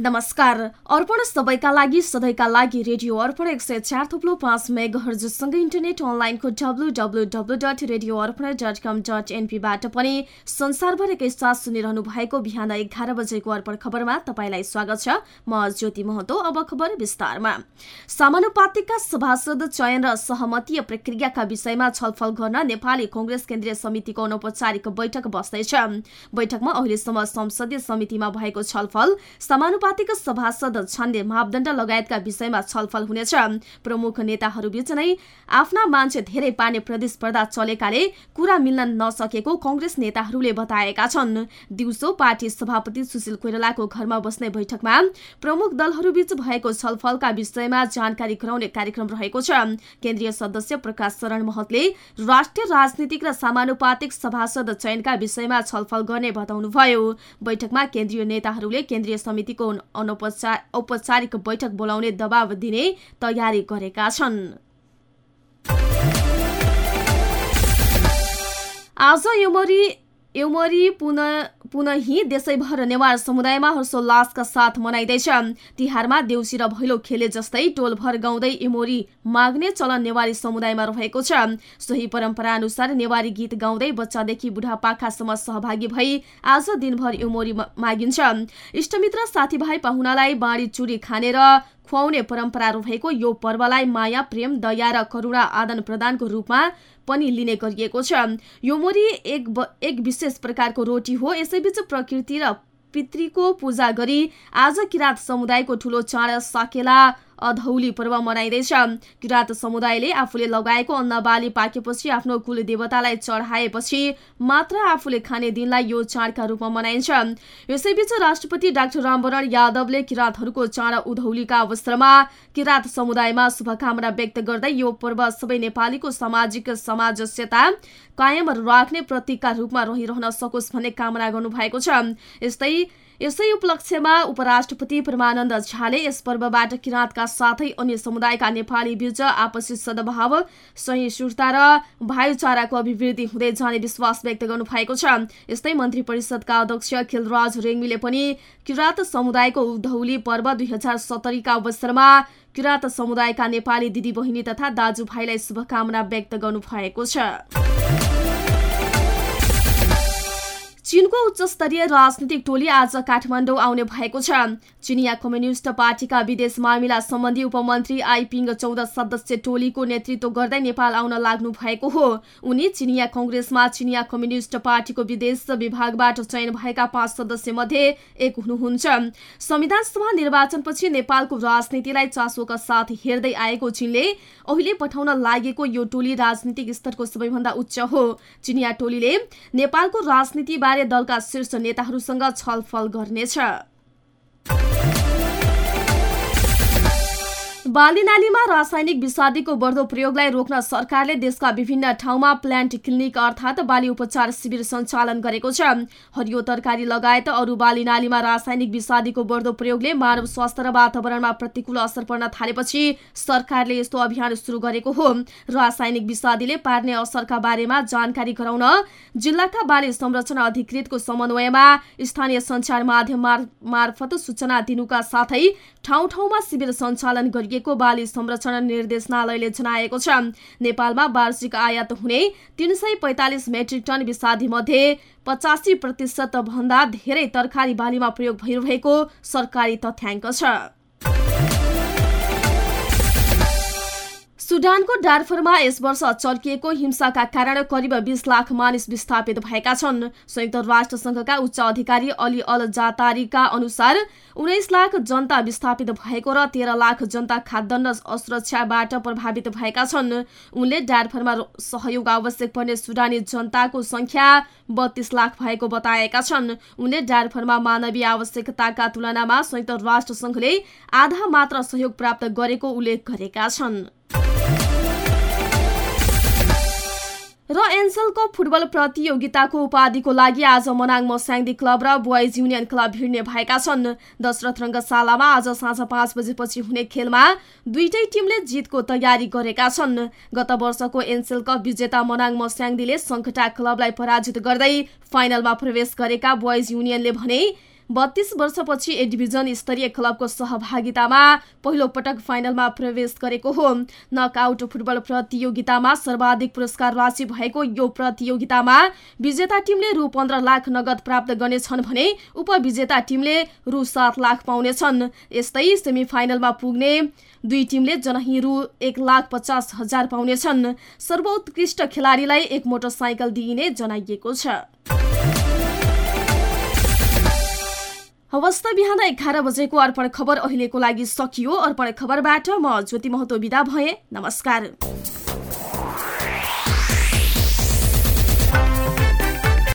नमस्कार। अर्पण सबैका लागि सधैँका लागि रेडियो अर्पण एक सय चार थुप्लो पाँच मेग इन्टरनेट अनलाइनको W W W dot radio Arpan dot com dot एनपीबाट पनि संसारभर एकैसाथ सुनिरहनु भएको बिहान एघार बजेको अर्पण खबरमा तपाईँलाई स्वागत छ। म ज्योति महतो अब खबर विस्तारमा। समानुपातिकका सभासद चयन र सहमतीय प्रक्रियाका विषयमा छलफल गर्न नेपाली कंग्रेस केन्द्रीय समितिको अनौपचारिक बैठक बस्दैछ बैठकमा अहिलेसम्म संसदीय समितिमा भएको छलफल समानुपातिक समानुपातिक सभासद छान्ने मापदण्ड लगायतका विषयमा छलफल हुनेछ। प्रमुख नेताहरूबीच नै आफ्ना मान्छे धेरै पार्ने प्रतिस्पर्धा चलेकाले कुरा मिल्न नसकेको कंग्रेस नेताहरूले बताएका छन्। दिउँसो पार्टी सभापति सुशील कोइरालाको घरमा बस्ने बैठकमा प्रमुख दलहरूबीच भएको छलफलका विषयमा जानकारी गराउने कार्यक्रम रहेको छ। केन्द्रीय सदस्य प्रकाश शरण महतले राष्ट्रिय राजनीतिक र समानुपातिक सभासद चयनका विषयमा छलफल गर्ने बताउनुभयो। बैठकमा केन्द्रीय नेताहरूले केन्द्रीय समितिको औपचारिक बैठक बोलाउने दबाव दिने तयारी गरेका छन्। आज योमरी एउमरी पुनः पुनः देशैभर नेवार समुदायमा हर्षोल्लासका साथ मनाइँदैछ। तिहारमा देउसी र भैलो खेले जस्तै टोलभर गाउँदै इमोरी माग्ने चलन नेवारी समुदायमा रहेको छ। सोही परम्परा अनुसार नेवारी गीत गाउँदै बच्चादेखि बुढापाकासम्म सहभागी भई आज दिनभर इमोरी मागिन्छ। इष्टमित्र साथीभाइ पाहुनालाई बाँडी चुरी खानेर खुवाउने परम्परा रहेको यो पर्वलाई माया प्रेम दया र करुणा आदान प्रदानको रूपमा पनि लिने गरिएको छ। यो मोरी एक, एक विशेष प्रकारको रोटी हो। यसैबीच प्रकृति र पितृको पूजा गरी आज किराँत समुदायको ठुलो चाड साकेला अधौली पर्व मनाइँदैछ। किराँत समुदायले आफूले लगाएको अन्न बाली पाकेपछि आफ्नो कुल देवतालाई चढाएपछि मात्र आफूले खाने दिनलाई यो चाडका रूपमा मनाइन्छ। यसैबीच राष्ट्रपति डाक्टर रामवरण यादवले किराँतहरूको चाड उधौलीका अवसरमा किराँत समुदायमा शुभकामना व्यक्त गर्दै यो पर्व सबै नेपालीको सामाजिक समाजस्यता कायम राख्ने प्रतीकका रूपमा रहिरहन सकोस् भन्ने कामना गर्नुभएको छ। यस्तै यसै उपलक्ष्यमा उपराष्ट्रपति परमानन्द झाले यस पर्वबाट किराँतका साथै अन्य समुदायका नेपाली बीच आपसी सद्भाव सहिष्णुता र भाइचाराको अभिवृद्धि हुँदै जाने विश्वास व्यक्त गर्नु भएको छ। यस्तै मन्त्री परिषदका अध्यक्ष खिलराज रेग्मीले पनि किराँत समुदायको उधौली पर्व दुई हजार सत्तरीका अवसरमा किराँत समुदायका नेपाली दिदी बहिनी तथा दाजुभाइलाई शुभकामना व्यक्त गर्नु भएको छ। चीनको उच्चस्तरीय राजनीतिक टोली आज काठमाडौँ आउने भएको छ। चिनिया कम्युनिष्ट पार्टीका विदेश मामिला सम्बन्धी उपमन्त्री आइपिङ चौध सदस्य टोलीको नेतृत्व गर्दै नेपाल आउन लाग्नु भएको हो। उनी चिनिया कंग्रेसमा चिनिया कम्युनिष्ट पार्टीको विदेश विभागबाट चयन भएका पाँच सदस्य मध्ये एक हुनुहुन्छ। संविधान सभा निर्वाचनपछि नेपालको राजनीतिलाई चासोका साथ हेर्दै आएको चीनले अहिले पठाउन लागेको यो टोली राजनीतिक स्तरको सबैभन्दा उच्च हो। चिनिया टोलीले नेपालको राजनीतिबारे दलका शीर्ष नेताहरूसँग छलफल गर्नेछ। बाली नालीमा रासायनिक विषादीको बढ्दो प्रयोगलाई रोक्न सरकारले देशका विभिन्न ठाउँमा प्लान्ट क्लिनिक अर्थात् बाली उपचार शिविर सञ्चालन गरेको छ। हरियो तरकारी लगायत अरू बाली नालीमा रासायनिक विषादीको बढ्दो प्रयोगले मानव स्वास्थ्य र वातावरणमा प्रतिकूल असर पर्न थालेपछि सरकारले यस्तो अभियान सुरु गरेको हो। रासायनिक विषादीले पार्ने असरका बारेमा जानकारी गराउन जिल्लाका बाली संरक्षण अधिकृतको समन्वयमा स्थानीय सञ्चार माध्यम मार्फत सूचना दिनुका साथै ठाउँ ठाउँमा शिविर सञ्चालन गरिएको बाली संरक्षण निर्देशनालयले जनाएको छ। नेपालमा वार्षिक आयात हुने तीन सय पैँतालिस मेट्रिक टन विषादी मध्ये पचासी प्रतिशत भन्दा धेरै तरकारी बालीमा प्रयोग भइरहेको सरकारी तथ्याङ्क छ। सुडानको डार्फरमा यस वर्ष चर्किएको हिंसाका कारण करिब बीस लाख मानिस विस्थापित भएका छन्। संयुक्त राष्ट्र संघका उच्च अधिकारी अली अल जातारीका अनुसार उन्नाइस लाख जनता विस्थापित भएको र तेह्र लाख जनता खाद्यान्न असुरक्षाबाट प्रभावित भएका छन्। उनले डार्फरमा सहयोग आवश्यक पर्ने सुडानी जनताको संख्या बत्तीस लाख भएको बताएका छन्। उनले डार्फरमा मानवीय आवश्यकताका तुलनामा संयुक्त राष्ट्र संघले आधा मात्र सहयोग प्राप्त गरेको उल्लेख गरेका छन्। र एनसेलको फुटबल प्रतियोगिताको उपाधिको लागि आज मनाङ मस्याङदी क्लब र बोइज युनियन क्लब भिड्ने भएका छन्। दशरथ रङ्गशालामा आज साँझ पाँच बजेपछि हुने खेलमा दुईटै टिमले जितको तयारी गरेका छन्। गत वर्षको एनसेल कप विजेता मनाङ मस्याङदीले सङ्कटा क्लबलाई पराजित गर्दै फाइनलमा प्रवेश गरेका बोइज युनियनले भने बत्तीस वर्षपछि ए डिभिजन स्तरीय क्लबको सहभागितामा पहिलो पटक फाइनलमा प्रवेश गरेको हो। नकआउट फुटबल प्रतियोगितामा सर्वाधिक पुरस्कार राशि भएको यो प्रतियोगितामा विजेता टिमले रु पन्ध्र लाख नगद प्राप्त गर्नेछन् भने उपविजेता टिमले रु सात लाख पाउनेछन्। यस्तै सेमी फाइनलमा पुग्ने दुई टिमले जनही रु एक लाख पचास हजार पाउनेछन्। सर्वोत्कृष्ट खेलाडीलाई एक मोटरसाइकल दिइने जनाइएको छ। हवस् बिहान एघार बजेको अर्पण खबर अहिलेको लागि सकियो। अर्पण खबरबाट म ज्योति महतो विदा भए। नमस्कार।